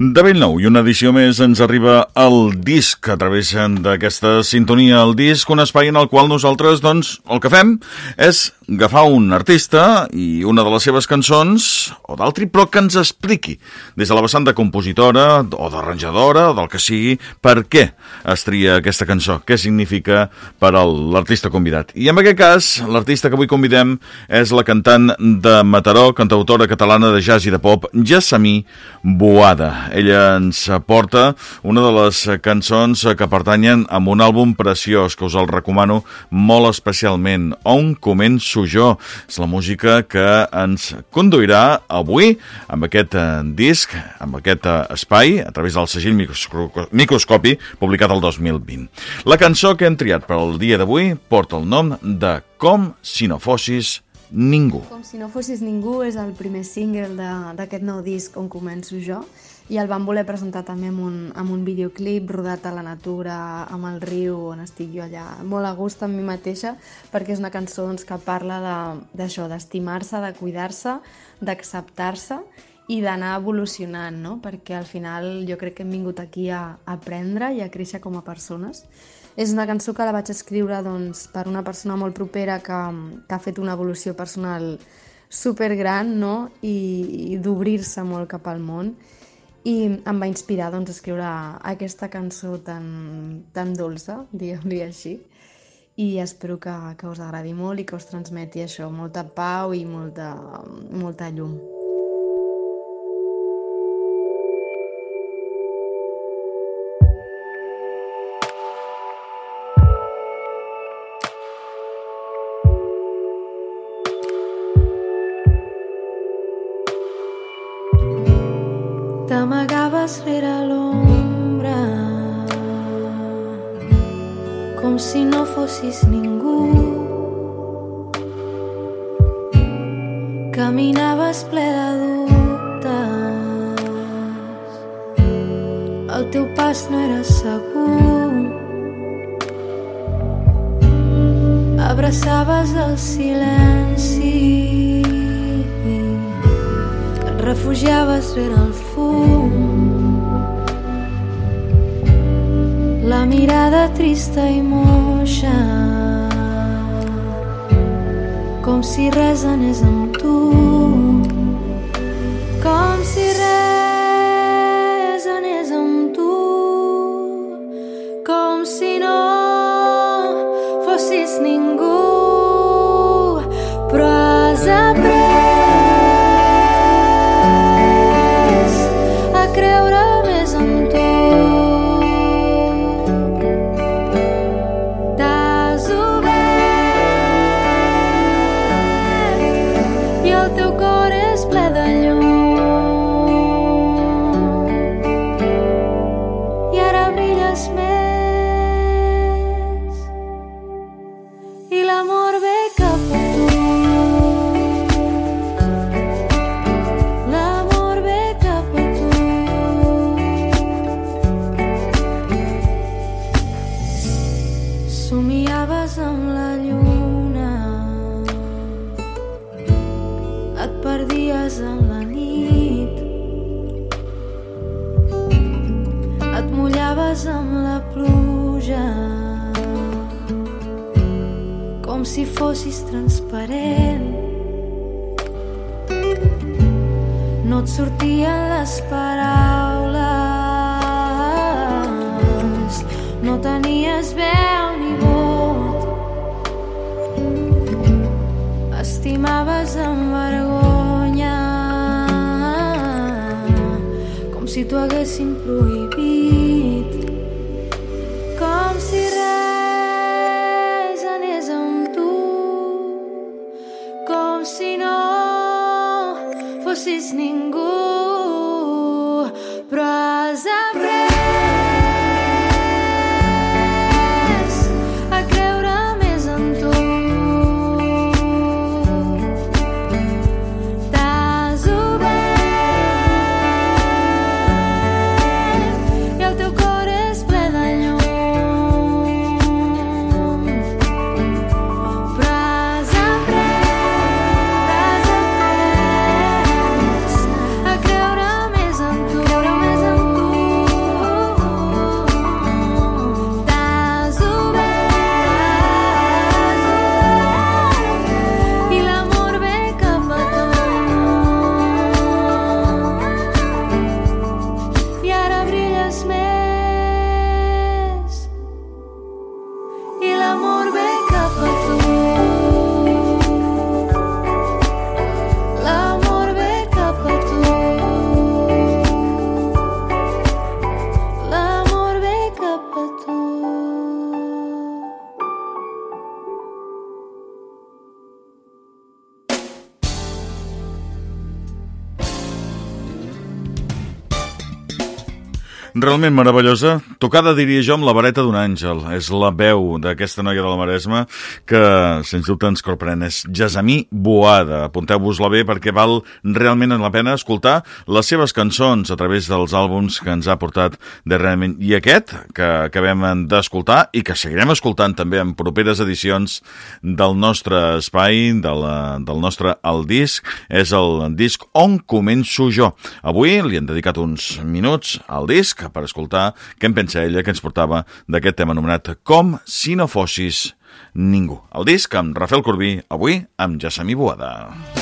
De vell nou, i una edició més ens arriba el disc a través d'aquesta sintonia, el disc, un espai en el qual nosaltres, doncs, el que fem és agafar un artista i una de les seves cançons, o d'altri, però que ens expliqui, des de la vessant de compositora o d'arranjadora, del que sigui, per què es tria aquesta cançó, què significa per a l'artista convidat. I en aquest cas, l'artista que avui convidem és la cantant de Mataró, cantautora catalana de jazz i de pop, Jassamí Boada. Ella ens aporta una de les cançons que pertanyen a un àlbum preciós que us el recomano molt especialment, On començo jo. És la música que ens conduirà avui amb aquest eh, disc, amb aquest eh, espai, a través del segell Microscopi, publicat el 2020. La cançó que hem triat per al dia d'avui porta el nom de Com si no fossis ningú. Com si no fossis ningú és el primer single d'aquest nou disc on començo jo i el vam voler presentar també amb un, amb un videoclip rodat a la natura, amb el riu, on estic jo allà molt a gust amb mi mateixa, perquè és una cançó doncs, que parla d'això, de, d'estimar-se, de cuidar-se, d'acceptar-se i d'anar evolucionant, no? perquè al final jo crec que hem vingut aquí a, a aprendre i a créixer com a persones. És una cançó que la vaig escriure doncs, per una persona molt propera que, que ha fet una evolució personal supergran no? i, i d'obrir-se molt cap al món i em va inspirar doncs, a escriure aquesta cançó tan, tan dolça, diguem-li així, i espero que, que us agradi molt i que us transmeti això, molta pau i molta, molta llum. T'amagaves rere l'ombra com si no fossis ningú. Caminaves ple de dubtes, el teu pas no era segur. Abraçaves el silenci refugiaves rere el fum. La mirada trista i moixa com si res anés amb tu. Com si res anés amb tu. Com si no fossis ningú com si fossis transparent. No et sortien les paraules. No tenies veu ni vot. Estimaves amb vergonya. Com si t'ho haguessin prohibit. Com si fossis Realment meravellosa, tocada, diria jo, amb la vareta d'un àngel. És la veu d'aquesta noia de la Maresma que, sens dubte, ens corprèn. És Jasamí Boada. Apunteu-vos-la bé perquè val realment la pena escoltar les seves cançons a través dels àlbums que ens ha portat darrerament. I aquest, que acabem d'escoltar i que seguirem escoltant també en properes edicions del nostre espai, de la, del nostre El Disc, és el disc On Començo Jo. Avui li hem dedicat uns minuts al disc per escoltar què en pensa ella que ens portava d'aquest tema anomenat Com si no fossis ningú. El disc amb Rafael Corbí, avui amb Jassamí Boada.